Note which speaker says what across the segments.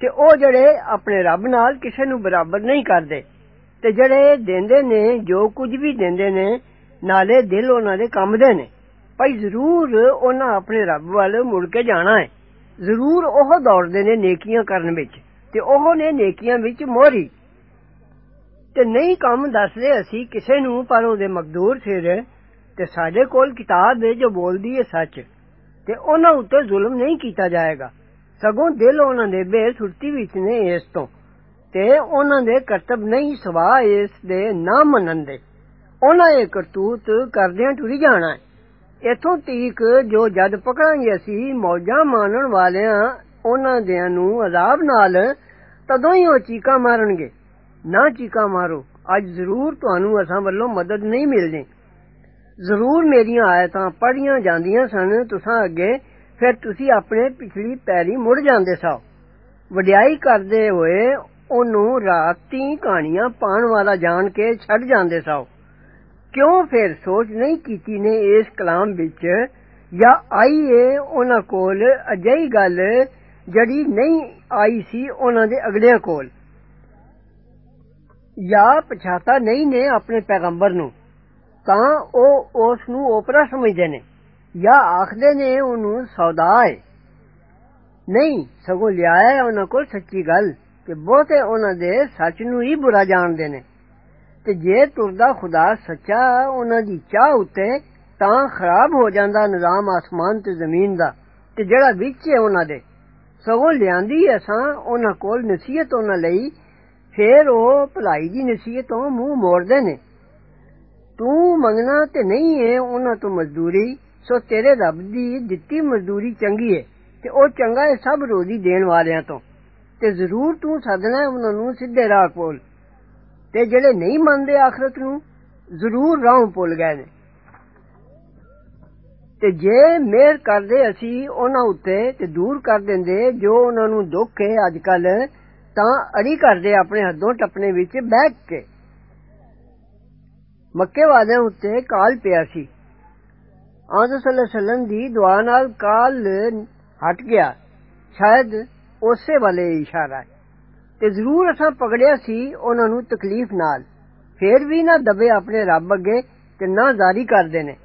Speaker 1: ਤੇ ਉਹ ਜਿਹੜੇ ਆਪਣੇ ਰੱਬ ਨਾਲ ਕਿਸੇ ਨੂੰ ਬਰਾਬਰ ਨਹੀਂ ਕਰਦੇ ਤੇ ਜਿਹੜੇ ਦਿੰਦੇ ਨੇ ਜੋ ਕੁਝ ਵੀ ਦਿੰਦੇ ਨੇ ਨਾਲੇ ਦਿਲ ਉਹਨਾਂ ਦੇ ਕੰਮਦੇ ਨੇ ਭਈ ਜ਼ਰੂਰ ਉਹਨਾਂ ਆਪਣੇ ਰੱਬ ਵੱਲ ਮੁੜ ਕੇ ਜਾਣਾ ਹੈ ਜ਼ਰੂਰ ਉਹ ਦੌੜਦੇ ਨੇ ਨੇਕੀਆਂ ਕਰਨ ਵਿੱਚ ਤੇ ਉਹ ਨੇ ਨੇਕੀਆਂ ਵਿੱਚ ਮੋਹਰੀ ਤੇ ਨਹੀਂ ਕੰਮ ਦੱਸਦੇ ਅਸੀਂ ਕਿਸੇ ਨੂੰ ਪਰ ਉਹਦੇ ਮਕਦੂਰ ਸਿਰ ਤੇ ਸਾਡੇ ਕੋਲ ਕਿਤਾਬ ਹੈ ਜੋ ਬੋਲਦੀ ਹੈ ਸੱਚ ਤੇ ਉਹਨਾਂ ਉੱਤੇ ਜ਼ੁਲਮ ਨਹੀਂ ਕੀਤਾ ਜਾਏਗਾ ਸਗੋਂ ਦਿਲ ਉਹਨਾਂ ਦੇ ਬੇਸੁਰਤੀ ਵਿੱਚ ਨੇ ਇਸ ਤੋਂ ਤੇ ਉਹਨਾਂ ਦੇ ਕਰਤਬ ਨਹੀਂ ਸਵਾ ਇਸ ਦੇ ਨਾ ਮੰਨਣ ਦੇ ਉਹਨਾਂ ਇਹ ਕਰਤੂਤ ਕਰਦਿਆਂ ਟੁਰੀ ਜਾਣਾ ਹੈ ਇਥੋਂ ਤੀਕ ਜੋ ਜਦ ਪਕੜਾਂਗੇ ਅਸੀਂ ਮੌਜਾਂ ਮਾਣਨ ਵਾਲਿਆਂ ਉਹਨਾਂ ਦਿਆਂ ਨੂੰ ਅਜ਼ਾਬ ਨਾਲ ਤਦੋਂ ਹੀ ਉਹ ਚੀਕਾਂ ਮਾਰਨਗੇ ਨਾ ਚੀਕਾਂ ਮਾਰੋ ਅੱਜ ਜ਼ਰੂਰ ਤੁਹਾਨੂੰ ਅਸਾਂ ਵੱਲੋਂ ਮਦਦ ਨਹੀਂ ਮਿਲਣੀ ਜ਼ਰੂਰ ਮੇਰੀਆਂ ਆਇਤਾਂ ਪੜੀਆਂ ਜਾਂਦੀਆਂ ਸਨ ਤੁਸਾਂ ਅੱਗੇ ਫਿਰ ਤੁਸੀਂ ਆਪਣੇ ਪਿਛਲੀ ਪੈਰੀ ਮੁੜ ਜਾਂਦੇ ਸੋ ਵਡਿਆਈ ਕਰਦੇ ਹੋਏ ਉਹਨੂੰ ਰਾਤੀ ਕਹਾਣੀਆਂ ਪਾਣ ਵਾਲਾ ਜਾਣ ਕੇ ਛੱਡ ਜਾਂਦੇ ਸੋ ਕਿਉਂ ਫਿਰ ਸੋਚ ਨਹੀਂ ਕੀਤੀ ਨੇ ਇਸ ਕਲਾਮ ਵਿੱਚ ਜਾਂ ਆਈ ਏ ਉਹਨਾਂ ਕੋਲ ਅਜਿਹੀ ਗੱਲ ਜਿਹੜੀ ਨਹੀਂ ਆਈ ਸੀ ਉਹਨਾਂ ਦੇ ਅਗਲਿਆਂ ਕੋਲ ਜਾਂ ਪਛਾਤਾ ਨਹੀਂ ਨੇ ਆਪਣੇ ਪੈਗੰਬਰ ਨੂੰ ਤਾਂ ਉਹ ਉਸ ਨੂੰ ਓਪਰਾ ਸਮਝਦੇ ਨੇ ਜਾਂ ਆਖਦੇ ਨੇ ਉਹਨੂੰ ਸੌਦਾ ਹੈ ਨਹੀਂ ਸਗੋਂ ਲਿਆਇਆ ਉਹਨਾਂ ਕੋਲ ਸੱਚੀ ਗੱਲ ਤੇ ਬਹੁਤੇ ਉਹਨਾਂ ਦੇ ਸੱਚ ਨੂੰ ਹੀ ਬੁਰਾ ਜਾਣਦੇ ਨੇ ਤੇ ਜੇ ਤੁਰਦਾ ਖੁਦਾ ਸੱਚਾ ਉਹਨਾਂ ਦੀ ਚਾਹ ਉੱਤੇ ਤਾਂ ਖਰਾਬ ਹੋ ਜਾਂਦਾ ਨਿਜ਼ਾਮ ਆਸਮਾਨ ਤੇ ਜ਼ਮੀਨ ਦਾ ਤੇ ਜਿਹੜਾ ਵਿੱਚ ਹੈ ਉਹਨਾਂ ਦੇ ਸਗੋਂ ਲਿਆਂਦੀ ਅਸਾਂ ਉਹਨਾਂ ਕੋਲ ਨਸੀਹਤ ਉਹਨਾਂ ਲਈ ਫੇਰ ਉਹ ਭਲਾਈ ਦੀ ਨਸੀਹਤ ਤੋਂ ਮੂੰਹ ਮੋੜਦੇ ਨੇ ਤੂੰ ਮੰਗਣਾ ਤੇ ਨਹੀਂ ਹੈ ਉਹਨਾਂ ਤੋਂ ਮਜ਼ਦੂਰੀ ਸੋ ਤੇਰੇ ਰੱਬ ਦੀ ਦਿੱਤੀ ਮਜ਼ਦੂਰੀ ਚੰਗੀ ਹੈ ਤੇ ਉਹ ਚੰਗਾ ਹੈ ਸਭ ਰੋਜ਼ੀ ਦੇਣ ਵਾਲਿਆਂ ਤੋਂ ਤੇ ਜ਼ਰੂਰ ਤੂੰ ਸੱਦਣਾ ਉਹਨਾਂ ਨੂੰ ਸਿੱਧੇ ਰਾਹ ਕੋਲ ਤੇ ਜਿਹੜੇ ਨਹੀਂ ਮੰਨਦੇ ਆਖਰਤ ਨੂੰ ਜ਼ਰੂਰ ਰਾਹ ਭੁੱਲ ਗਏ ਨੇ ਤੇ ਜੇ ਮਿਹਰ ਕਰਦੇ ਅਸੀਂ ਉਹਨਾਂ ਉੱਤੇ ਤੇ ਦੂਰ ਕਰ ਦਿੰਦੇ ਜੋ ਉਹਨਾਂ ਨੂੰ ਦੁੱਖ ਹੈ ਅੱਜ ਕੱਲ ਤਾਂ ਅੜੀ ਕਰਦੇ ਆਪਣੇ ਹੱਦੋਂ ਟੱਪਣੇ ਵਿੱਚ ਬੈਠ ਕੇ ਮੱਕੇ ਵਾਲਿਆਂ ਉੱਤੇ ਕਾਲ ਪਿਆ ਸੀ ਆਜ਼ਮ ਸੱਲੱਲਾਹੁ ਦੀ ਦੁਆ ਨਾਲ ਕਾਲ ਹਟ ਗਿਆ ਸ਼ਾਇਦ ਉਸੇ ਵਾਲੇ ਇਸ਼ਾਰਾ ਤੇ ਜ਼ਰੂਰ ਅਸਾਂ ਪਕੜਿਆ ਸੀ ਉਹਨਾਂ ਨੂੰ ਤਕਲੀਫ ਨਾਲ ਫੇਰ ਵੀ ਨਾ ਦਬੇ ਆਪਣੇ ਰੱਬ ਅੱਗੇ ਤੇ ਨਾ ਜ਼ਾਰੀ ਕਰਦੇ ਨੇ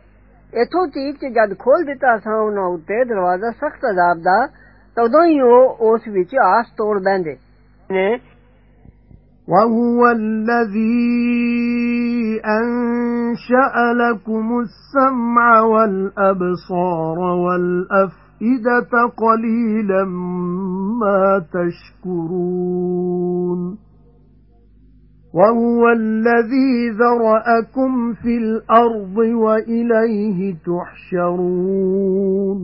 Speaker 1: ਇਥੋਂ ਤੀਕ ਤੇ ਜਦ ਖੋਲ ਦਿੱਤਾ ਅਸਾਂ ਉਹਨਾਂ ਉੱਤੇ ਦਰਵਾਜ਼ਾ ਸਖਤ ਅਜ਼ਾਬ ਦਾ ਤਦੋਂ ਹੀ ਉਹ ਉਸ ਵਿੱਚ ਆਸ ਤੋੜ ਬੈਂਦੇ ਨੇ
Speaker 2: وَهُوَ الَّذِي أَنشَأَ لَكُمُ السَّمْعَ وَالْأَبْصَارَ وَالْأَفْئِدَةَ قَلِيلًا مَا تَشْكُرُونَ وَهُوَ الَّذِي ذَرَأَكُمْ فِي الْأَرْضِ وَإِلَيْهِ تُحْشَرُونَ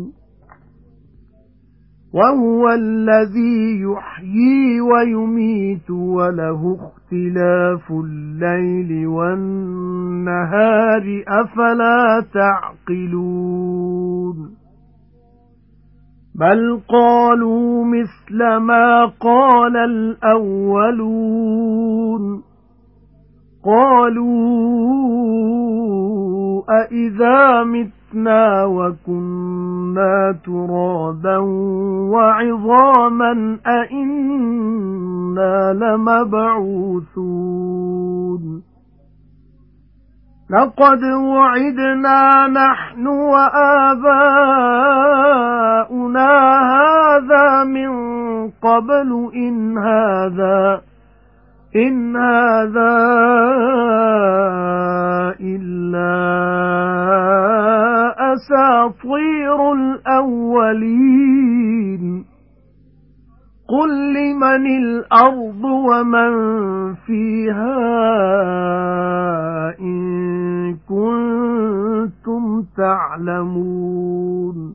Speaker 2: وَهُوَ الَّذِي يُحْيِي وَيُمِيتُ وَلَهُ اخْتِلَافُ اللَّيْلِ وَالنَّهَارِ أَفَلَا تَعْقِلُونَ بَلْ قَالُوا مِثْلَ مَا قَالَ الْأَوَّلُونَ قَالُوا أَإِذَا مِتْنَا مِتْنَا وَكُنَّا تُرَابًا وَعِظَامًا أَإِنَّا لَمَبْعُوثُونَ لَقَدْ وُعِدْنَا نَحْنُ وَآبَاؤُنَا هَذَا مِنْ قَبْلُ إِنْ هَذَا إِنْ هَذَا إِلَّا أَسَاطِيرُ الْأَوَّلِينَ قُل لِّمَنِ الْأَرْضُ وَمَن فِيهَا إِن كُنتُمْ تَعْلَمُونَ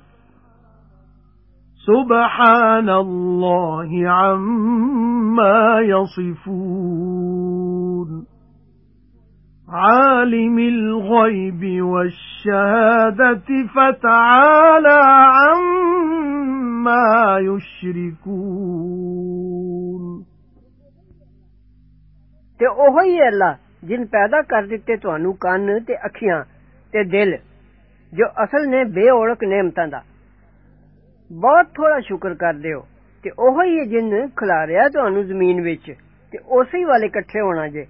Speaker 2: سُبْحَانَ اللَّهِ عَمَّا يَصِفُونَ. عَالِمِ الْغَيْبِ وَالشَّهَادَةِ فَتَعَالَى عَمَّا يُشْرِكُونَ.
Speaker 1: تے اوہی ہے اللہ جن پیدا کر دتے تانوں کان تے اکھیاں تے دل جو اصل نے بے اوڑک نعمتاں دا ਬਹੁਤ ਥੋੜਾ ਸ਼ੁਕਰ ਕਰਦੇ ਹੋ ਤੇ ਉਹੋ ਹੀ ਜਿਨ ਖਿਲਾਰਿਆ ਤੁਹਾਨੂੰ ਜ਼ਮੀਨ ਵਿੱਚ ਤੇ ਉਸੇ ਹੀ ਵਾਲੇ ਇਕੱਠੇ ਹੋਣਾ ਜੇ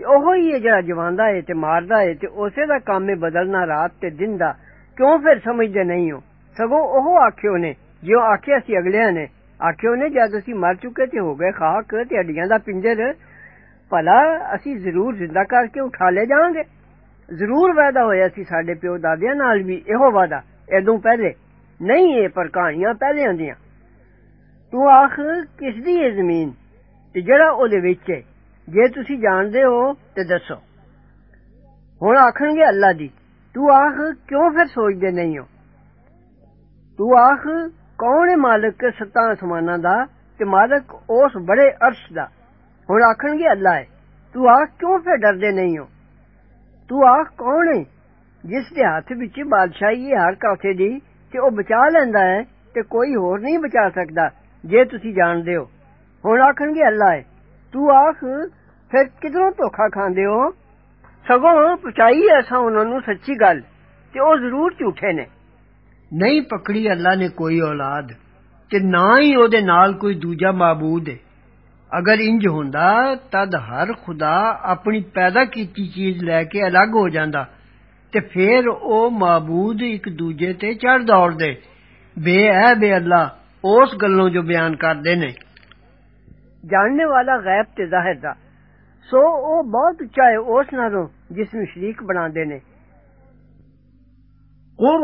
Speaker 1: ਤੇ ਉਹੋ ਹੀ ਜਿਹੜਾ ਜਵਾਂਦਾ ਏ ਤੇ ਮਾਰਦਾ ਏ ਤੇ ਉਸੇ ਦਾ ਕੰਮ ਏ ਬਦਲਣਾ ਰਾਤ ਤੇ ਦਿਨ ਦਾ ਕਿਉਂ ਫਿਰ ਸਮਝਦੇ ਨਹੀਂ ਹੋ ਸਗੋਂ ਉਹ ਆਖਿਓ ਨੇ ਜਿਉਂ ਆਖਿਆ ਸੀ ਅਗਲਿਆਂ ਨੇ ਆਖਿਓ ਨੇ ਜਦ ਅਸੀਂ ਮਰ ਚੁੱਕੇ ਤੇ ਹੋ ਗਏ ਖਾਕ ਤੇ ਹੱਡੀਆਂ ਦਾ ਪਿੰਜਰ ਭਲਾ ਅਸੀਂ ਜ਼ਰੂਰ ਜ਼ਿੰਦਾ ਕਰਕੇ ਉਠਾ ਲੈ ਜਾਵਾਂਗੇ ਜ਼ਰੂਰ ਵਾਅਦਾ ਹੋਇਆ ਸੀ ਸਾਡੇ ਪਿਓ ਦਾਦਿਆਂ ਨਾਲ ਵੀ ਇਹੋ ਵਾਅਦਾ ਐਦੋਂ ਪਹਿਲੇ ਨਹੀਂ ਇਹ ਪਰ ਕਹਾਣੀਆਂ ਪਹਿਲਿਆਂ ਦੀਆਂ ਤੂੰ ਆਖ ਕਿਸ ਦੀ ਇਹ ਜ਼ਮੀਨ ਤੇ ਜਿਹੜਾ ਉਹਦੇ ਵਿੱਚ ਹੈ ਜੇ ਤੁਸੀਂ ਜਾਣਦੇ ਹੋ ਤੇ ਦੱਸੋ ਹੁਣ ਆਖਣਗੇ ਅੱਲਾ ਦੀ ਤੂੰ ਆਖ ਕਿਉਂ ਫਿਰ ਸੋਚਦੇ ਨਹੀਂ ਹੋ ਤੂੰ ਆਖ ਕੌਣ ਹੈ ਮਾਲਕ ਸੱਤਾਂ ਅਸਮਾਨਾਂ ਦਾ ਤੇ ਮਾਲਕ ਉਸ ਬੜੇ ਅਰਸ਼ ਦਾ ਹੁਣ ਆਖਣਗੇ ਅੱਲਾ ਹੈ ਤੂੰ ਆਖ ਕਿਉਂ ਫਿਰ ਡਰਦੇ ਨਹੀਂ ਹੋ ਤੂੰ ਆਖ ਕੌਣ ਹੈ ਜਿਸ ਦੇ ਹੱਥ ਵਿੱਚ ਬਾਦਸ਼ਾਹੀ ਹੈ ਹਰ ਕਾਸੇ ਦੀ ਤੇ ਉਹ ਬਚਾ ਲੈਂਦਾ ਹੈ ਤੇ ਕੋਈ ਹੋਰ ਨਹੀਂ ਬਚਾ ਸਕਦਾ ਜੇ ਤੁਸੀਂ ਜਾਣਦੇ ਹੋ ਹੁਣ ਆਖਣਗੇ ਅੱਲਾ ਹੈ ਤੂੰ ਆਖ ਫਿਰ ਕਿਧਰੋਂ ਧੋਖਾ ਖਾਂਦੇ ਹੋ ਸਗੋਂ ਪਚਾਈ ਐਸਾ ਉਹਨਾਂ ਨੂੰ ਸੱਚੀ ਗੱਲ ਤੇ ਉਹ ਜ਼ਰੂਰ ਝੂਠੇ ਨੇ ਨਹੀਂ ਪਕੜੀ ਅੱਲਾ ਨੇ ਕੋਈ ਔਲਾਦ ਤੇ ਨਾ ਹੀ ਉਹਦੇ ਨਾਲ ਕੋਈ ਦੂਜਾ ਮਾਬੂਦ ਹੈ ਅਗਰ ਇੰਜ ਹੁੰਦਾ ਤਦ ਹਰ ਖੁਦਾ ਆਪਣੀ ਪੈਦਾ ਕੀਤੀ ਚੀਜ਼ ਲੈ ਕੇ تے پھر او معبود ایک دوجے تے چڑھ دوڑ دے بے اے بے اللہ اس گلوں جو بیان کردے نے۔ جاننے والا غیب تے ظاہر دا۔ سو او بہت اچھا اس نالوں جس میں شریک بنا دے نے۔
Speaker 2: قُل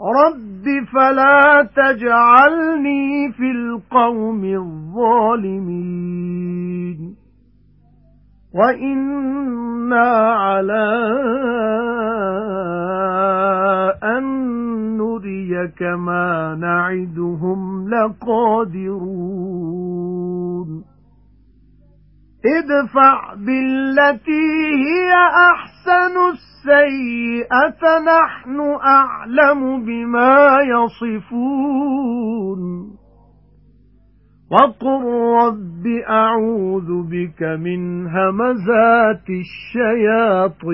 Speaker 2: رَبِّ فَلَا تَجْعَلْنِي فِي الْقَوْمِ الظَّالِمِينَ وَإِنَّا عَلَى أَن نُّرِيَكَ مَا نَعِدُهُمْ لَقَادِرُونَ ادفع بالتي هي أحسن السيئة نحن أعلم بما يصفون. وَقُل رَّبِّ أَعُوذُ بِكَ مِنْ هَمَزَاتِ الشَّيَاطِينِ.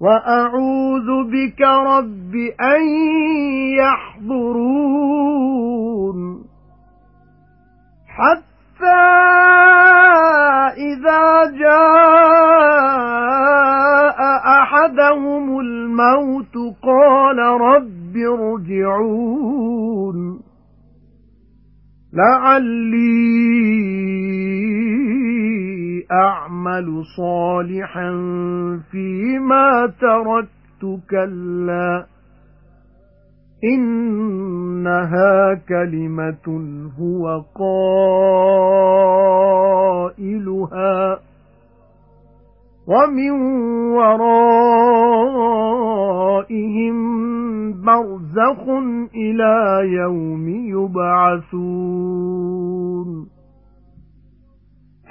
Speaker 2: وَأَعُوذُ بِكَ رَبِّ أَن يَحْضُرُونِ. حَتَّى إِذَا جَاءَ أَحَدَهُمُ الْمَوْتُ قَالَ رَبِّ ارْجِعُونِ. لَعَلِّي أَعْمَلُ صَالِحًا فِيمَا تَرَكْتُ كَلَّا. إِنَّهَا كَلِمَةٌ هُوَ قَائِلُهَا وَمِن وَرَائِهِم بَرْزَخٌ إِلَى يَوْمِ يُبْعَثُونَ.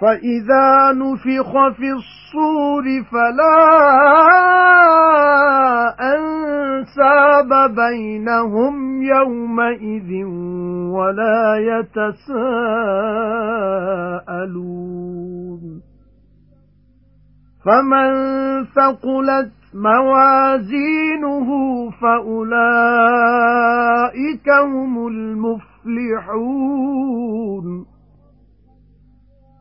Speaker 2: فَإِذَا نُفِخَ فِي الصُّورِ فَلَا أَنسَابَ بَيْنَهُمْ يَوْمَئِذٍ وَلَا يَتَسَاءَلُونَ. فَمَن ثَقُلَتْ مَوَازِينُهُ فَأُولَئِكَ هُمُ الْمُفْلِحُونَ.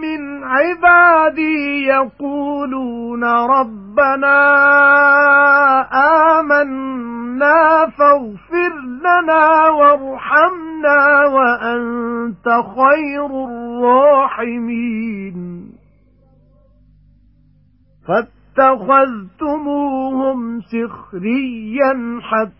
Speaker 2: مِنْ عِبَادِي يَقُولُونَ رَبَّنَا آمَنَّا فَاغْفِرْ لَنَا وَارْحَمْنَا وَأَنْتَ خَيْرُ الرَّاحِمِينَ. فَاتَّخَذْتُمُوهُمْ سِخْرِيًّا حَتَّى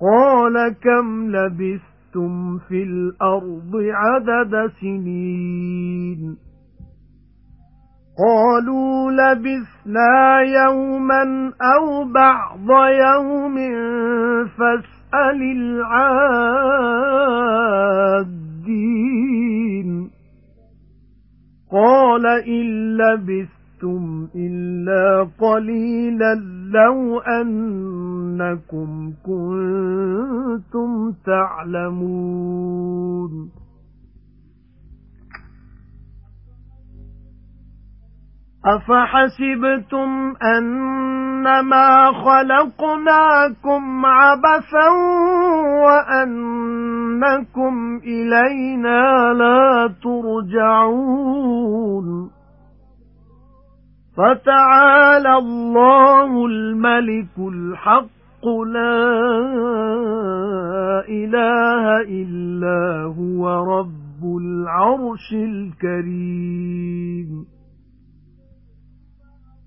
Speaker 2: قَالَ كَمْ لَبِثْتُمْ فِي الْأَرْضِ عَدَدَ سِنِينَ؟ قَالُوا لَبِثْنَا يَوْمًا أَوْ بَعْضَ يَوْمٍ فَاسْأَلِ الْعَادِّينَ. قَالَ إِن لَّبِثْتُمْ إِلَّا قَلِيلًا لَّوْ أَنَّكُمْ كُنتُمْ تَعْلَمُونَ. أَفَحَسِبْتُمْ أَنَّمَا خَلَقْنَاكُمْ عَبَثًا وَأَنَّكُمْ إِلَيْنَا لَا تُرْجَعُونَ. فَتَعَالَى اللَّهُ الْمَلِكُ الْحَقُّ لَا إِلَٰهَ إِلَّا هُوَ رَبُّ الْعَرْشِ الْكَرِيمِ.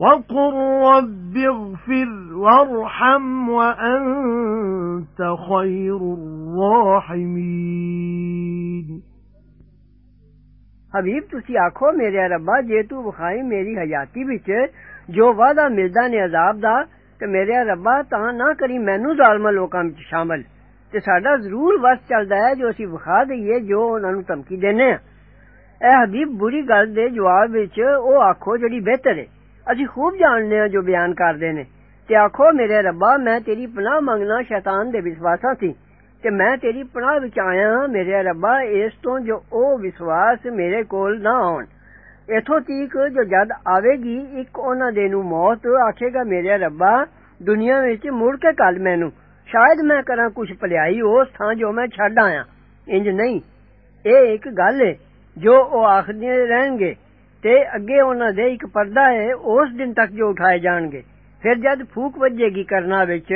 Speaker 2: وَقُل رَّبِّ اغْفِرْ وَارْحَمْ وَأَنتَ خَيْرُ الرَّاحِمِينَ
Speaker 1: حبیب ਤੁਸੀਂ ਆਖੋ ਮੇਰੇ ਰੱਬਾ ਜੇ ਤੂੰ ਵਿਖਾਈ ਮੇਰੀ ਹਯਾਤੀ ਵਿੱਚ ਜੋ ਵਾਦਾ ਮਿਲਦਾ ਨੇ ਅਜ਼ਾਬ ਦਾ ਤੇ ਮੇਰੇ ਰੱਬਾ ਤਾਂ ਨਾ ਕਰੀ ਮੈਨੂੰ ਜ਼ਾਲਮਾਂ ਲੋਕਾਂ ਵਿੱਚ ਸ਼ਾਮਲ ਤੇ ਸਾਡਾ ਜ਼ਰੂਰ ਵਸ ਚੱਲਦਾ ਹੈ ਜੋ ਅਸੀਂ ਵਿਖਾ ਦਈਏ ਜੋ ਉਹਨਾਂ ਨੂੰ ਧਮਕੀ ਦੇਨੇ ਆ ਇਹ ਹਬੀਬ ਬੁਰੀ ਗੱਲ ਦੇ ਜਵਾਬ ਵਿੱਚ ਉਹ ਆਖੋ ਜਿਹੜੀ ਬਿਹਤਰ ਹੈ ਅਸੀਂ ਖੂਬ ਜਾਣਦੇ ਹਾਂ ਜੋ ਬਿਆਨ ਕਰਦੇ ਨੇ ਤੇ ਆਖੋ ਮੇਰੇ ਰੱਬਾ ਮੈਂ ਤੇਰੀ ਪਨਾਹ ਮੰਗਣਾ ਸ਼ੈਤਾਨ ਦੇ ਵਿਸ਼ਵਾਸਾਂ ਸੀ ਤੇ ਮੈਂ ਤੇਰੀ ਪਨਾਹ ਵਿੱਚ ਆਇਆ ਮੇਰੇ ਰੱਬਾ ਇਸ ਤੋਂ ਜੋ ਉਹ ਵਿਸ਼ਵਾਸ ਮੇਰੇ ਕੋਲ ਨਾ ਆਉਣ ਇਥੋਂ ਤੀਕ ਜੋ ਜਦ ਆਵੇਗੀ ਇੱਕ ਉਹਨਾਂ ਦੇ ਨੂੰ ਮੌਤ ਆਖੇਗਾ ਮੇਰੇ ਰੱਬਾ ਦੁਨੀਆ ਵਿੱਚ ਮੁੜ ਕੇ ਕੱਲ ਮੈਨੂੰ ਸ਼ਾਇਦ ਮੈਂ ਕਰਾਂ ਕੁਝ ਭਲਾਈ ਉਸ ਥਾਂ ਜੋ ਮੈਂ ਛੱਡ ਆਇਆ ਇੰਜ ਨਹੀਂ ਇਹ ਇੱਕ ਗੱਲ ਹੈ ਜੋ ਉਹ ਆਖਦੇ ਰਹਿਣਗੇ ਤੇ ਅੱਗੇ ਉਹਨਾਂ ਦੇ ਇੱਕ ਪਰਦਾ ਹੈ ਉਸ ਦਿਨ ਤੱਕ ਜੋ ਉਠਾਏ ਜਾਣਗੇ ਫਿਰ ਜਦ ਫੂਕ ਵੱਜੇਗੀ ਕਰਨਾ ਵਿੱਚ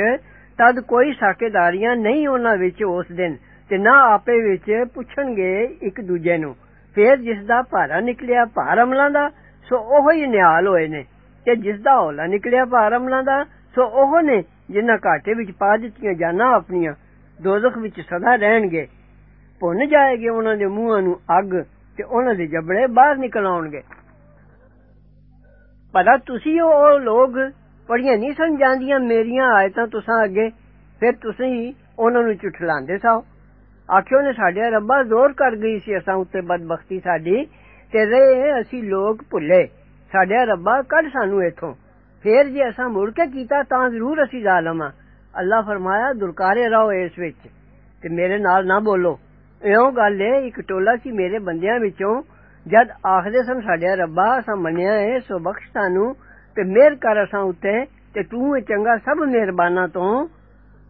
Speaker 1: ਤਦ ਕੋਈ ਸਾਕੇਦਾਰੀਆਂ ਨਹੀਂ ਉਹਨਾਂ ਵਿੱਚ ਉਸ ਦਿਨ ਤੇ ਨਾ ਆਪੇ ਵਿੱਚ ਪੁੱਛਣਗੇ ਇੱਕ ਦੂਜੇ ਨੂੰ ਫਿਰ ਜਿਸ ਦਾ ਭਾਰਾ ਨਿਕਲਿਆ ਭਾਰ ਅਮਲਾਂ ਦਾ ਸੋ ਉਹ ਹੀ ਨਿਹਾਲ ਹੋਏ ਨੇ ਤੇ ਜਿਸ ਦਾ ਹੌਲਾ ਨਿਕਲਿਆ ਭਾਰ ਅਮਲਾਂ ਦਾ ਸੋ ਉਹ ਨੇ ਜਿਨ੍ਹਾਂ ਘਾਟੇ ਵਿੱਚ ਪਾ ਦਿੱਤੀਆਂ ਜਾਨਾਂ ਆਪਣੀਆਂ ਦੋਜ਼ਖ ਵਿੱਚ ਸਦਾ ਰਹਿਣਗੇ ਭੁੰਨ ਜਾਏਗੇ ਉਹਨਾਂ ਦੇ ਮੂੰਹਾਂ ਨੂੰ ਅੱਗ ਤੇ ਉਹਨਾਂ ਦੇ ਜਬੜੇ ਬਾਹਰ ਨਿਕਲ ਆਉਣਗੇ ਭਲਾ ਤੁਸੀਂ ਉਹ ਲੋਕ ਪੜੀਆਂ ਨਹੀਂ ਸਮਝਾਂਦੀਆਂ ਮੇਰੀਆਂ ਆਇਤਾਂ ਤੁਸਾਂ ਅੱਗੇ ਫਿਰ ਤੁਸੀਂ ਉਹਨਾਂ ਨੂੰ ਝੁਠਲਾਉਂਦੇ ਸਾਓ ਆਖਿਓ ਨੇ ਸਾਡੇ ਰੱਬਾ ਜ਼ੋਰ ਕਰ ਗਈ ਸੀ ਅਸਾਂ ਉੱਤੇ ਬਦਬਖਤੀ ਸਾਡੀ ਤੇ ਰਹੇ ਅਸੀਂ ਲੋਕ ਭੁੱਲੇ ਸਾਡੇ ਰੱਬਾ ਕੱਢ ਸਾਨੂੰ ਇਥੋਂ ਫੇਰ ਜੇ ਅਸਾਂ ਮੁੜ ਕੇ ਕੀਤਾ ਤਾਂ ਜ਼ਰੂਰ ਅਸੀਂ ਜ਼ਾਲਮ ਆ ਅੱਲਾ ਫਰਮਾਇਆ ਦੁਰਕਾਰੇ ਰਹੋ ਇਸ ਵਿੱਚ ਤੇ ਮੇਰੇ ਨਾਲ ਨਾ ਬੋਲੋ ਇਉਂ ਗੱਲ ਏ ਇੱਕ ਟੋਲਾ ਸੀ ਮੇਰੇ ਬੰਦਿਆਂ ਵਿੱਚੋਂ ਜਦ ਆਖਦੇ ਸਨ ਸਾਡੇ ਰੱਬਾ ਅਸਾਂ ਮੰਨਿਆ ਏ ਸੋ ਬਖਸ਼ ਸਾਨੂੰ ਤੇ ਮਿਹਰ ਕਰ ਅਸਾਂ ਉੱਤੇ ਤੇ ਤੂੰ ਏ ਚੰਗਾ ਸਭ ਮਿਹਰਬਾਨਾਂ ਤੋਂ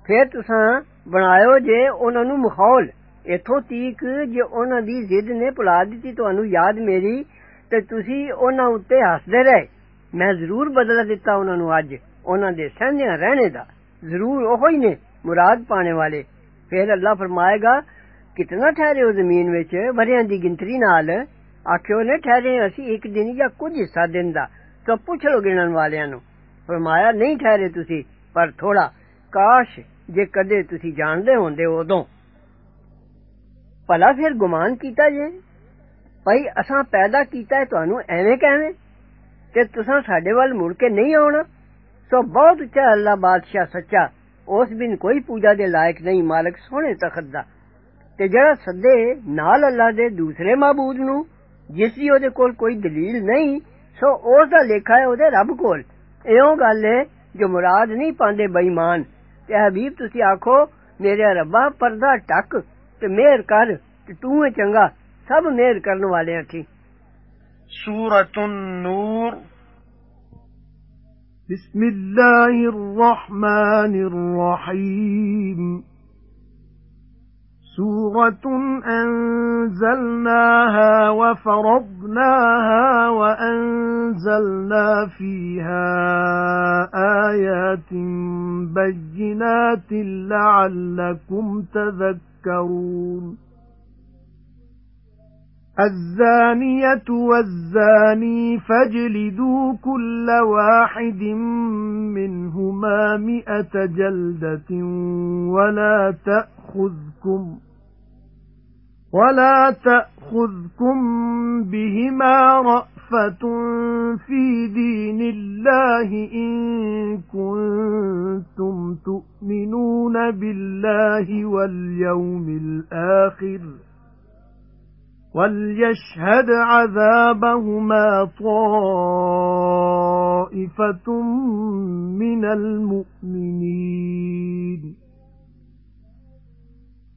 Speaker 1: ਫੇਰ ਤੁਸੀਂ ਬਣਾਇਓ ਜੇ ਉਹਨਾਂ ਨੂੰ ਮਖੌਲ ਇਥੋਂ ਤੀਕ ਜੇ ਉਹਨਾਂ ਦੀ ਜ਼ਿੱਦ ਨੇ ਭੁਲਾ ਦਿੱਤੀ ਤੁਹਾਨੂੰ ਯਾਦ ਮੇਰੀ ਤੇ ਤੁਸੀਂ ਉਹਨਾਂ ਉੱਤੇ ਹੱਸਦੇ ਰਹੇ ਮੈਂ ਜ਼ਰੂਰ ਬਦਲਾ ਦਿੱਤਾ ਉਹਨਾਂ ਨੂੰ ਅੱਜ ਉਹਨਾਂ ਦੇ ਸਹਿੰਦਿਆਂ ਰਹਿਣੇ ਦਾ ਜ਼ਰੂਰ ਉਹ ਹੀ ਨੇ ਮੁਰਾਦ ਪਾਣੇ ਵਾਲੇ ਫਿਰ ਅੱਲਾ ਫਰਮਾਏਗਾ ਕਿਤਨਾ ਠਹਿਰੇ ਹੋ ਜ਼ਮੀਨ ਵਿੱਚ ਵਰਿਆਂ ਦੀ ਗਿਣਤੀ ਨਾਲ ਆਖਿਓ ਨੇ ਠਹਿਰੇ ਅਸੀਂ ਇੱਕ ਦਿਨ ਜਾਂ ਕੁਝ ਹਿੱਸਾ ਦਿਨ ਦਾ ਤਾਂ ਪੁੱਛ ਲੋ ਗਿਣਨ ਵਾਲਿਆਂ ਨੂੰ ਫਰਮਾਇਆ ਨਹੀਂ ਠਹਿਰੇ ਤੁਸੀਂ ਪਰ ਥੋੜਾ ਕਾਸ਼ ਜੇ ਕਦੇ ਤੁਸੀਂ ਜਾਣਦੇ ਹੁੰਦੇ ਉਦੋਂ ਭਲਾ ਫਿਰ ਗੁਮਾਨ ਕੀਤਾ ਜੇ ਭਈ ਅਸਾਂ ਪੈਦਾ ਕੀਤਾ ਤੁਹਾਨੂੰ ਐਵੇਂ ਕਹਿਵੇਂ ਤੇ ਤੁਸੀਂ ਸਾਡੇ ਵੱਲ ਮੁੜ ਕੇ ਨਹੀਂ ਆਉਣਾ ਸੋ ਬਹੁਤ ਉੱਚਾ ਅੱਲਾ ਬਾਦਸ਼ਾਹ ਸੱਚਾ ਉਸ ਬਿਨ ਕੋਈ ਪੂਜਾ ਦੇ ਲਾਇਕ ਨਹੀਂ ਮਾਲਕ ਸੋਹਣੇ ਤਖਤ ਦਾ ਤੇ ਜਿਹੜਾ ਸੱਦੇ ਨਾਲ ਅੱਲਾ ਦੇ ਦੂਸਰੇ ਮਾਬੂਦ ਨੂੰ جس دی اودے کول کوئی دلیل نہیں سو اس دا لیکھا ہے اودے رب کول ایوں گل ہے جو مراد نہیں پاندے بے ایمان تے حبیب تسی آکھو میرے ربا پردہ ٹک تے مہر کر تے تو اے چنگا سب مہر کرن والے
Speaker 3: اٹھی سورۃ النور
Speaker 2: بسم اللہ الرحمن الرحیم سورة أنزلناها وفرضناها وأنزلنا فيها آيات بينات لعلكم تذكرون. الزانية والزاني فاجلدوا كل واحد منهما مئة جلدة ولا تأخذكم ولا تأخذكم بهما رأفة في دين الله إن كنتم تؤمنون بالله واليوم الآخر وَلْيَشْهَدْ عَذَابَهُمَا طَائِفَةٌ مِنَ الْمُؤْمِنِينَ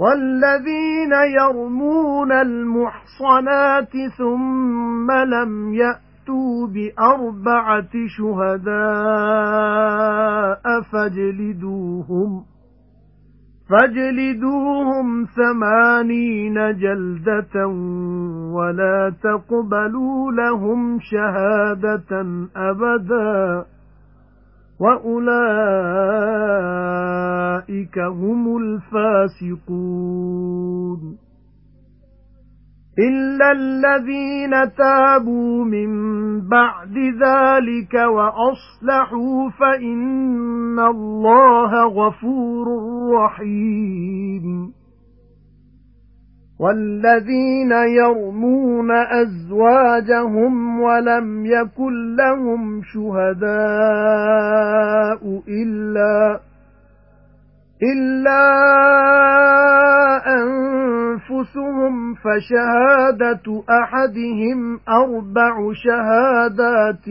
Speaker 2: وَالَّذِينَ يَرْمُونَ الْمُحْصَنَاتِ ثُمَّ لَمْ يَأْتُوا بِأَرْبَعَةِ شُهَدَاءَ فَاجْلِدُوهُمْ فَاجْلِدُوهُمْ ثَمَانِينَ جَلْدَةً وَلَا تَقْبَلُوا لَهُمْ شَهَادَةً أَبَدًا وَأُولَئِكَ هُمُ الْفَاسِقُونَ إِلَّا الَّذِينَ تَابُوا مِن بَعْدِ ذَلِكَ وَأَصْلَحُوا فَإِنَّ اللَّهَ غَفُورٌ رَّحِيمٌ وَالَّذِينَ يَرْمُونَ أَزْوَاجَهُمْ وَلَمْ يَكُنْ لَهُمْ شُهَدَاءُ إِلَّا إِلَّا أَنفُسُهُمْ فَشَهَادَةُ أَحَدِهِمْ أَرْبَعُ شَهَادَاتٍ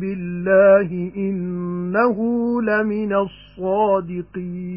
Speaker 2: بِاللَّهِ إِنَّهُ لَمِنَ الصَّادِقِينَ.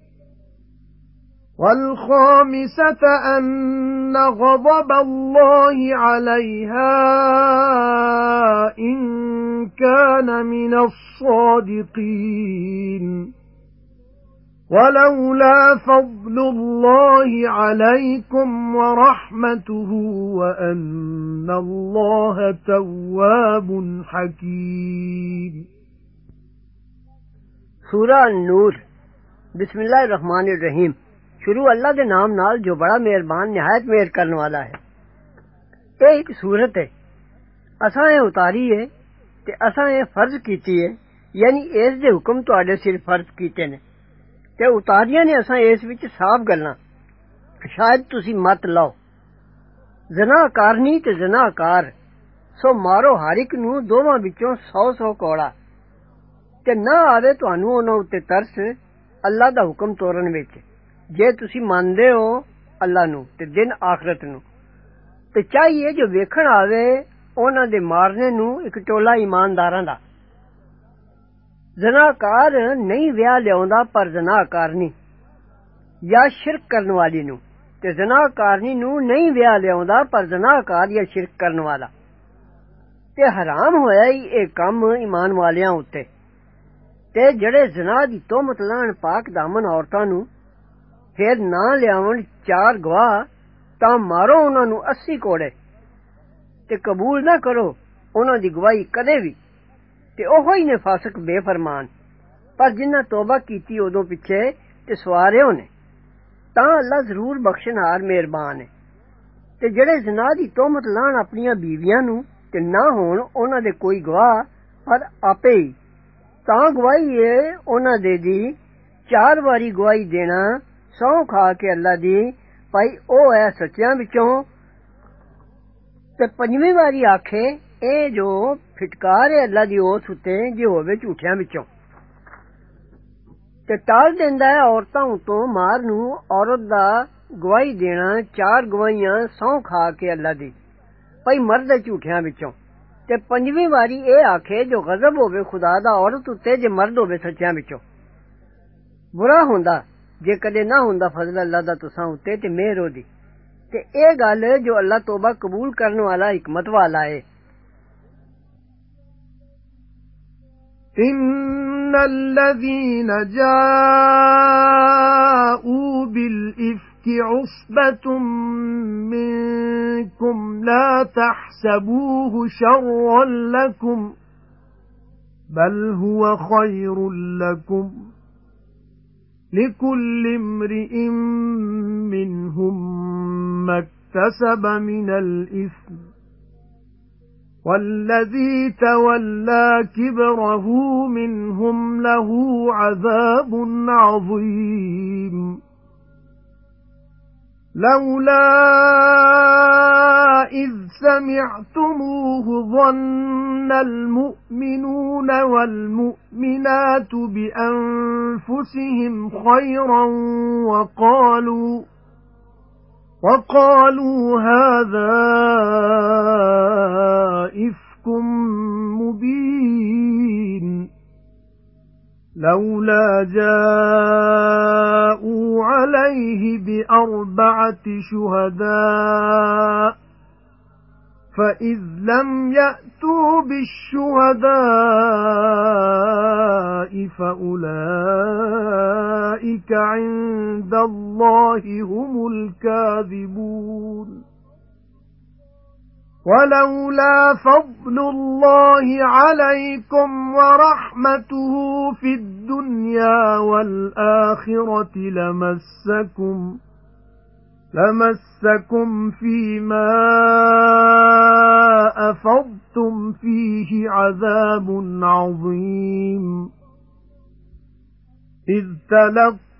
Speaker 2: وَالْخَامِسَةَ أَنَّ غَضَبَ اللَّهِ عَلَيْهَا إِن كَانَ مِنَ الصَّادِقِينَ. وَلَوْلَا فَضْلُ اللَّهِ عَلَيْكُمْ وَرَحْمَتُهُ وَأَنَّ اللَّهَ تَوَّابٌ حَكِيمٌ.
Speaker 1: سورہ النور. بسم اللہ الرحمن شروع اللہ دے نام نال جو بڑا مہربان، نہایت مہر کرن والا ہے۔ اے ایک سورت ہے۔ اساں اے اتاری ہے تے اساں اے فرض کیتی ہے۔ یعنی اس دے حکم تواڈے سر فرض کیتے نے۔ تے اتاریاں نے اساں اس وچ صاف گلاں۔ شاید تسی مت لاؤ۔ زنا کارنی تے زنا کار سو مارو ہر ایک نو دوواں وچوں 100 100 کوڑا۔ تے نہ آوے تانوں انہاں تے ترس۔ اللہ دا حکم تورن وچ۔ ਜੇ ਤੁਸੀਂ ਮੰਨਦੇ ਹੋ ਅੱਲਾ ਨੂੰ ਤੇ ਦਿਨ ਆਖਰਤ ਨੂੰ ਤੇ ਚਾਹੀਏ ਜੋ ਵੇਖਣ ਆਵੇ ਉਹਨਾਂ ਦੇ ਮਾਰਨੇ ਨੂੰ ਇੱਕ ਟੋਲਾ ਇਮਾਨਦਾਰਾਂ ਦਾ ਜ਼ਨਾਕਾਰ ਨਹੀਂ ਵਿਆਹ ਲਿਆਉਂਦਾ ਪਰ ਜ਼ਨਾਕਾਰਨੀ ਜਾਂ ਸ਼ਿਰਕ ਕਰਨ ਵਾਲੀ ਨੂੰ ਤੇ ਜ਼ਨਾਕਾਰਨੀ ਨੂੰ ਨਹੀਂ ਵਿਆਹ ਲਿਆਉਂਦਾ ਪਰ ਜ਼ਨਾਕਾਰ ਜਾਂ ਸ਼ਿਰਕ ਕਰਨ ਵਾਲਾ ਤੇ ਹਰਾਮ ਹੋਇਆ ਹੀ ਇਹ ਕੰਮ ਇਮਾਨ ਵਾਲਿਆਂ ਉੱਤੇ ਤੇ ਜਿਹੜੇ ਜ਼ਨਾ ਦੀ ਤੋਮਤ ਲਾਣ ਪਾਕ ਦਾਮਨ ਔਰਤਾਂ ਨੂੰ ਫਿਰ ਨਾ ਲਿਆਵਣ ਚਾਰ ਗਵਾਹ ਤਾਂ ਮਾਰੋ ਉਹਨਾਂ ਨੂੰ 80 ਕੋੜੇ ਤੇ ਕਬੂਲ ਨਾ ਕਰੋ ਉਹਨਾਂ ਦੀ ਗਵਾਹੀ ਕਦੇ ਵੀ ਤੇ ਉਹ ਹੀ ਨੇ ਫਾਸਕ ਬੇਫਰਮਾਨ ਪਰ ਜਿਨ੍ਹਾਂ ਤੋਬਾ ਕੀਤੀ ਉਦੋਂ ਪਿੱਛੇ ਤੇ ਸਵਾਰਿਓ ਨੇ ਤਾਂ ਅੱਲਾ ਜ਼ਰੂਰ ਬਖਸ਼ਣਹਾਰ ਮਿਹਰਬਾਨ ਹੈ ਤੇ ਜਿਹੜੇ ਜ਼ਨਾ ਦੀ ਤੋਮਤ ਲਾਣ ਆਪਣੀਆਂ ਬੀਵੀਆਂ ਨੂੰ ਤੇ ਨਾ ਹੋਣ ਉਹਨਾਂ ਦੇ ਕੋਈ ਗਵਾਹ ਪਰ ਆਪੇ ਹੀ ਤਾਂ ਗਵਾਹੀ ਹੈ ਉਹਨਾਂ ਦੇ ਦੀ ਚਾਰ ਵਾਰੀ ਗਵਾਹੀ ਦੇਣਾ ਸੌ ਖਾ ਕੇ ਅੱਲਾ ਦੀ ਭਾਈ ਉਹ ਹੈ ਸੱਚਿਆਂ ਵਿੱਚੋਂ ਤੇ ਪੰਜਵੀਂ ਵਾਰੀ ਆਖੇ ਇਹ ਜੋ ਫਟਕਾਰ ਹੈ ਅੱਲਾ ਦੀ ਉਸ ਉੱਤੇ ਜੇ ਹੋਵੇ ਝੂਠਿਆਂ ਵਿੱਚੋਂ ਤੇ ਟਾਲ ਦਿੰਦਾ ਹੈ ਔਰਤਾਂ ਉਤੋਂ ਮਾਰ ਨੂੰ ਔਰਤ ਦਾ ਗਵਾਹੀ ਦੇਣਾ ਚਾਰ ਗਵਾਹੀਆਂ ਸੌ ਖਾ ਕੇ ਅੱਲਾ ਦੀ ਭਈ ਮਰਦ ਝੂਠਿਆਂ ਵਿੱਚੋਂ ਤੇ ਪੰਜਵੀਂ ਵਾਰੀ ਇਹ ਆਖੇ ਜੋ ਗਜ਼ਬ ਹੋਵੇ ਖੁਦਾ ਦਾ ਔਰਤ ਉੱਤੇ ਜੇ ਮਰਦ ਹੋਵੇ ਸੱਚਿਆਂ ਵਿੱਚੋਂ ਬੁਰਾ ਹੁੰਦਾ ਜੇ ਕਦੇ ਨਾ ਹੁੰਦਾ ਫਜ਼ਲ ਅੱਲਾ ਦਾ ਤੁਸਾਂ ਉੱਤੇ ਤੇ ਮਿਹਰ ਉਹਦੀ ਤੇ ਇਹ ਗੱਲ ਜੋ ਅੱਲਾ ਤੋਬਾ ਕਬੂਲ ਕਰਨ ਵਾਲਾ ਹਕਮਤ ਵਾਲਾ ਹੈ
Speaker 2: إِنَّ الَّذِينَ جَاءُوا بِالْإِفْكِ عُصْبَةٌ مِنْكُمْ لَا تَحْسَبُوهُ شَرًّا لَكُمْ بَلْ هُوَ خَيْرٌ لَكُمْ لِكُلِّ امْرِئٍ مِنْهُمْ مَا اكْتَسَبَ مِنَ الْإِثْمِ وَالَّذِي تَوَلَّى كِبْرَهُ مِنْهُمْ لَهُ عَذَابٌ عَظِيمٌ. لَوْلَا إِذْ سَمِعْتُمُوهُ ظَنَّ الْمُؤْمِنُونَ وَالْمُؤْمِنَاتُ بِأَنفُسِهِمْ خَيْرًا وَقَالُوا وَقَالُوا هَذَا إِفْكٌ مُبِينٌ لَوْلَا جَاءُوا عَلَيْهِ بِأَرْبَعَةِ شُهَدَاءَ فَإِذْ لَمْ يَأْتُوا بِالشُّهَدَاءِ فَأُولَئِكَ عِندَ اللَّهِ هُمُ الْكَاذِبُونَ. وَلَوْلَا فَضْلُ اللَّهِ عَلَيْكُمْ وَرَحْمَتُهُ فِي الدُّنْيَا وَالْآخِرَةِ لَمَسَّكُمْ لَمَسَّكُمْ فِيمَا أَفَضْتُمْ فِيهِ عَذَابٌ عَظِيمٌ. إِذْ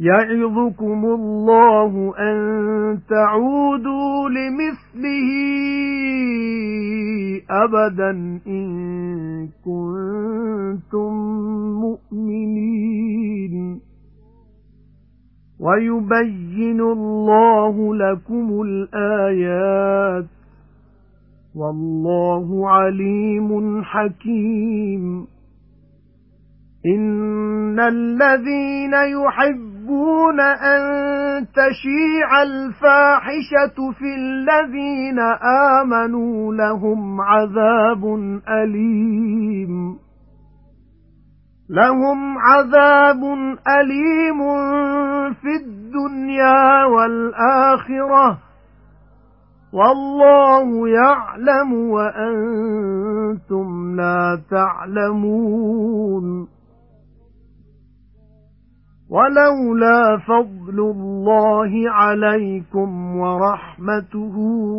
Speaker 2: يَعِظُكُمُ اللَّهُ أَن تَعُودُوا لِمِثْلِهِ أَبَدًا إِن كُنتُم مُّؤْمِنِينَ. وَيُبَيِّنُ اللَّهُ لَكُمُ الْآيَاتِ. وَاللَّهُ عَلِيمٌ حَكِيمٌ. إِنَّ الَّذِينَ يُحِبُّونَ أَن تَشِيعَ الْفَاحِشَةُ فِي الَّذِينَ آمَنُوا لَهُمْ عَذَابٌ أَلِيمٌ. لَهُمْ عَذَابٌ أَلِيمٌ فِي الدُّنْيَا وَالْآخِرَةِ. وَاللَّهُ يَعْلَمُ وَأَنْتُمْ لَا تَعْلَمُونَ. وَلَوْلَا فَضْلُ اللَّهِ عَلَيْكُمْ وَرَحْمَتُهُ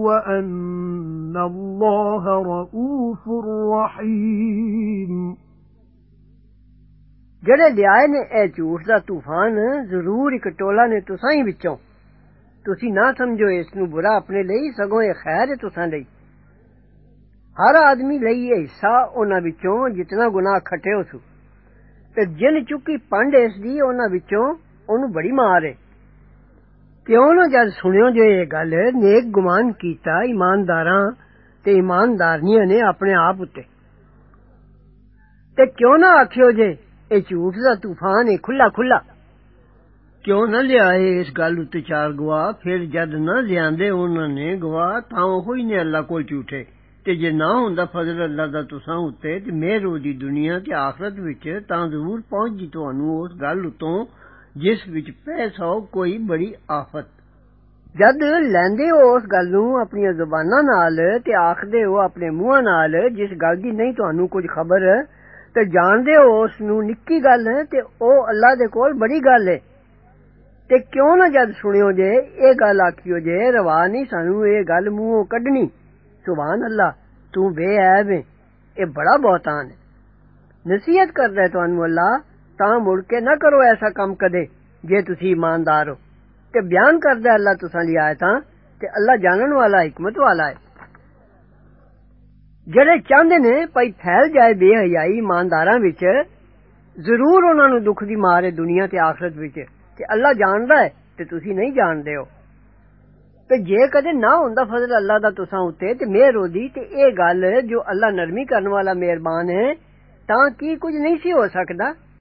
Speaker 2: وَأَنَّ اللَّهَ رَءُوفٌ رَحِيمٌ
Speaker 1: ਜਿਹੜੇ ਲਿਆਏ ਨੇ ਇਹ ਝੂਠ ਦਾ ਤੂਫਾਨ ਜ਼ਰੂਰ ਇੱਕ ਟੋਲਾ ਨੇ ਤੁਸਾਂ ਹੀ ਵਿੱਚੋਂ ਤੁਸੀਂ ਨਾ ਸਮਝੋ ਇਸ ਨੂੰ ਬੁਰਾ ਆਪਣੇ ਲਈ ਸਗੋਂ ਇਹ ਖੈਰ ਹੈ ਤੁਸਾਂ ਲਈ ਹਰ ਆਦਮੀ ਲਈ ਇਹ ਹਿੱਸਾ ਉਹਨਾਂ ਵਿੱਚੋਂ ਜਿਤਨਾ ਗੁਨਾਹ ਖੱਟੇ ਹੋ ਸੂ ਤੇ ਜਿਨ ਚੁੱਕੀ ਪੰਡ ਇਸ ਦੀ ਉਹਨਾਂ ਵਿੱਚੋਂ ਉਹਨੂੰ ਬੜੀ ਮਾਰ ਹੈ ਕਿਉਂ ਨਾ ਜਦ ਸੁਣਿਓ ਜੇ ਇਹ ਗੱਲ ਨੇਕ ਗੁਮਾਨ ਕੀਤਾ ਇਮਾਨਦਾਰਾਂ ਤੇ ਇਮਾਨਦਾਰਨੀਆਂ ਨੇ ਆਪਣੇ ਆਪ ਉੱਤੇ ਤੇ ਕਿਉਂ ਨਾ ਆਖਿਓ ਜੇ ਇਹ ਝੂਠ ਦਾ ਤੂਫਾਨ ਹੈ ਖੁੱਲਾ ਖੁੱਲਾ ਕਿਉਂ ਨਾ ਲਿਆਏ ਇਸ ਗੱਲ ਉੱਤੇ ਚਾਰ ਗਵਾਹ ਫਿਰ ਜਦ ਨਾ ਲਿਆਂਦੇ ਉਹਨਾਂ ਨੇ ਗਵਾਹ ਤਾਂ ਉਹ ਹੀ ਨੇ ਅੱਲਾ ਕੋਲ ਝੂਠੇ تے جے نہ ہوندا فضل اللہ دا تساں اُتے تے مہر دی دنیا تے آخرت وچ تاں ضرور پہنچ جی تانوں اس گل اتوں جس وچ پیسہ ہو کوئی بڑی آفت جد لیندے ہو اس گل نوں اپنی زباناں نال تے آکھدے ہو اپنے منہاں نال جس گل دی نہیں تانوں کچھ خبر تے جاندے ہو اس نوں نکی گل ہے تے او اللہ دے کول بڑی گل ہے تے کیوں نہ جد سنیو جے اے گل آکھیو جے روا نہیں سانوں اے گل سبحان اللہ، تو بے عیب ہے اے بڑا بہتان ہے۔ نصیحت کردا ہے تانوں اللہ تا مڑ کے نہ کرو ایسا کم کدے جے تسی ایماندار ہو۔ تے بیان کر دے اللہ تساں لی آیتاں، تے اللہ جانن والا، حکمت والا ہے۔ جڑے چاندے نے پئی پھیل جائے بے حیائی ایمانداراں وچ، ضرور انہاں نوں دکھ دی مار ہے دنیا تے آخرت وچ، کہ اللہ جاندا ہے تے تسی نہیں جاندے ہو۔ ਤੇ ਜੇ ਕਦੇ ਨਾ ਹੁੰਦਾ ਫਜ਼ਲ ਅੱਲਾ ਦਾ ਤੁਸਾਂ ਉੱਤੇ ਤੇ ਮਿਹਰ ਉਹਦੀ ਤੇ ਇਹ ਗੱਲ ਜੋ ਅੱਲਾ ਨਰਮੀ ਕਰਨ ਵਾਲਾ ਮਿਹਰਬਾਨ ਹੈ ਤਾਂ ਕੀ ਕੁਝ ਨਹੀਂ ਸੀ ਹੋ ਸਕਦਾ